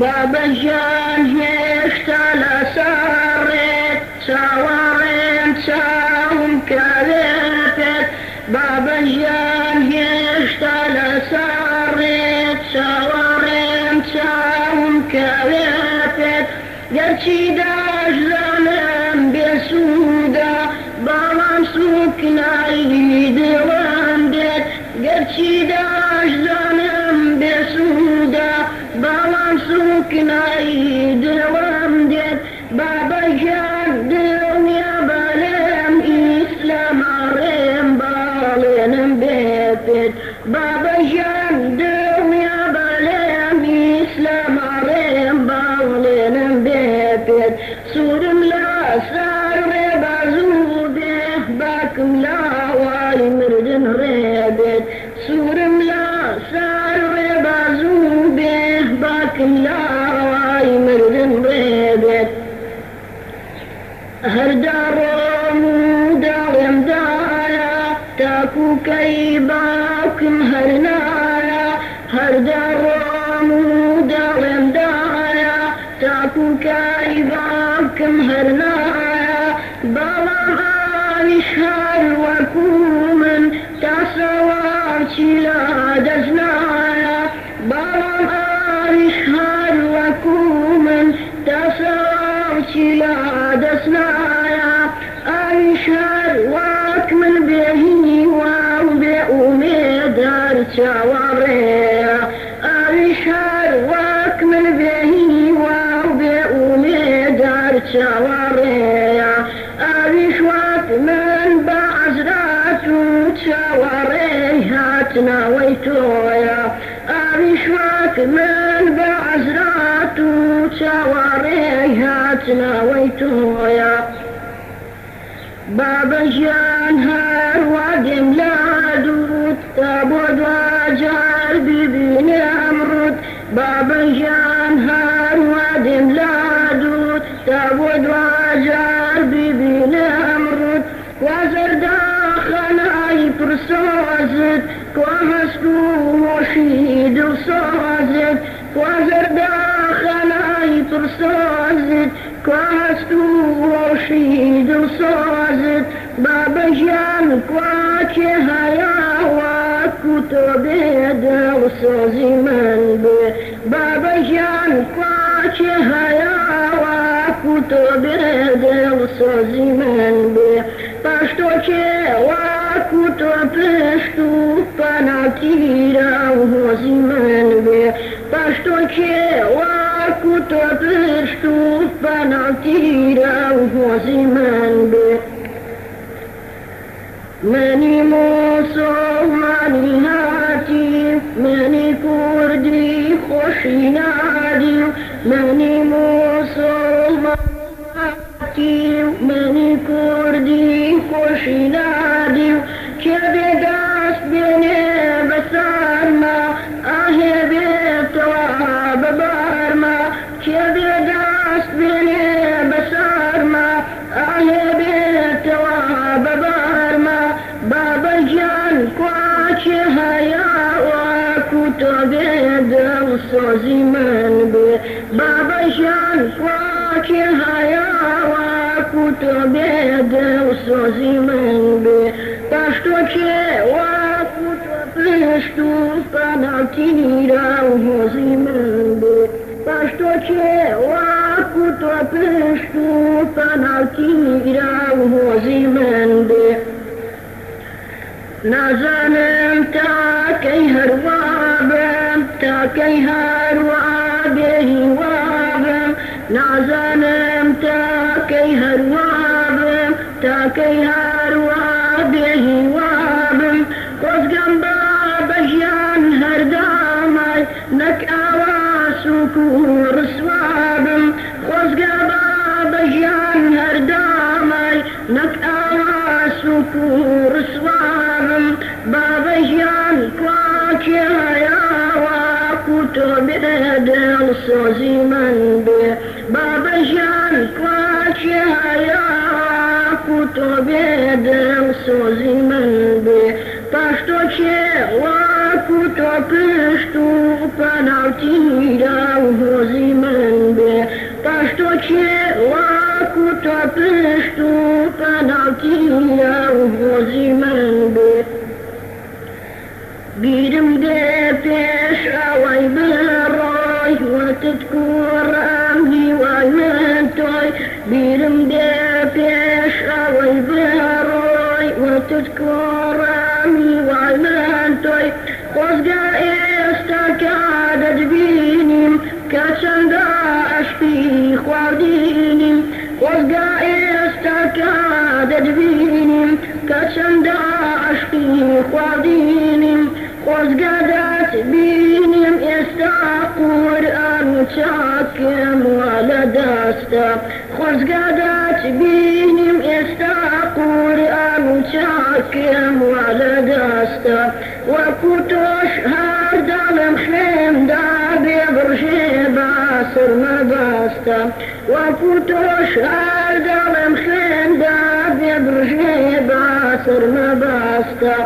بابەژیان هێشتا لە ساڕێت چاوەڕێن چاوم کاوێتێت بابەژیان هێشتا لە ساڕێت چاوەڕێن چاوم کاوێتێت گەرچی داژانم بێسوودا باڵام سوکنایی دڵم دێت گەرچی بێتێت بابەژیان دڵنیا بەلێم ئیسلاماڕێم باڵێنم بێتێت سوورم لە سار ڕێبازوو بێ باکم لاوای مردن ڕێبێت سوورم لە سار ڕێبازوو بێ باکم لاوای مردن ڕێبێت هەردا ڕۆم و تاکوکەی باوکم هەرنایە هەردا ڕۆم و داڵێم دایە تاکوکەی باوکم هەرنایە باڵام ئاویش هەر وەکو من تا سەوارچی لە دەستنایە باڵام ئاویش هاتناوەی تۆیە ئاویش وەک من بە عەزرات و چاوەڕێ هاتناوەی تۆیە بابەژیان هەروە دێم لا دوود تا بۆ دوجار ببینێ ئەمڕوت بابەژیان هەروە دێم لا دوود تا بۆ دوجار ببینێ ئەمڕوت وهست وشيد وصازد وزردا خلايط رصازد وهست وشيد وصازد بابا جانك واجه يا وكتب درس زمان به بابا جانك واجه يا وكتب درس زمان به پشتو چه و کتب پشتو هۆزی من بێ پاشتۆکێ واکو تۆ پشت و پەناتیرە و هۆزی من بێ منی مسلمانی هاتی منی کوردی خۆشی نادی منی مسلمانی منی کوردی خۆشی كبر داس بيني بسار ما آه بيت وببار ما باب الجان كواشها يا وكتب دل صوزي من بي باب الجان كواشها يا وكتب دل صوزي من بي پشتو چه وکتب پشتو فناتینی را وزی من بی وابم خۆزگەم بە بەژیان هەردامای نەک ئاوا سوک و ڕسوابم خۆزگە بە بەژیان هەردامای نەک ئاوا سوک و ڕسوابم بابەژیان کواکێ هەیەوە کوتۆ بێ دڵسۆزی من بێ بابەژیان کواکێ هەیەوە کوتۆ بێ دڵسۆزی من ti da uzimam be Pa što će laku ta pleštu Pa da ti da uzimam be Birim de peš avaj beroj Vatit kuram hi vajmentoj Birim de peš avaj beroj Vatit kuram hi vajmentoj Pozga esta kaj دەدبینیم کە چەندە عشقی خواردینیم خۆزگادات بینیم ئێستا قورآن و چاکم وا لە دەستە خۆزگادات بینیم ئێستا قورآن و چاکم وا لە دەستە وەکو تۆش هەردا لەم خوێندا بێ بڕژێ باسر مەباستە وەکو تۆش هەردا لەم بێ بڕژێ باسر مەباستە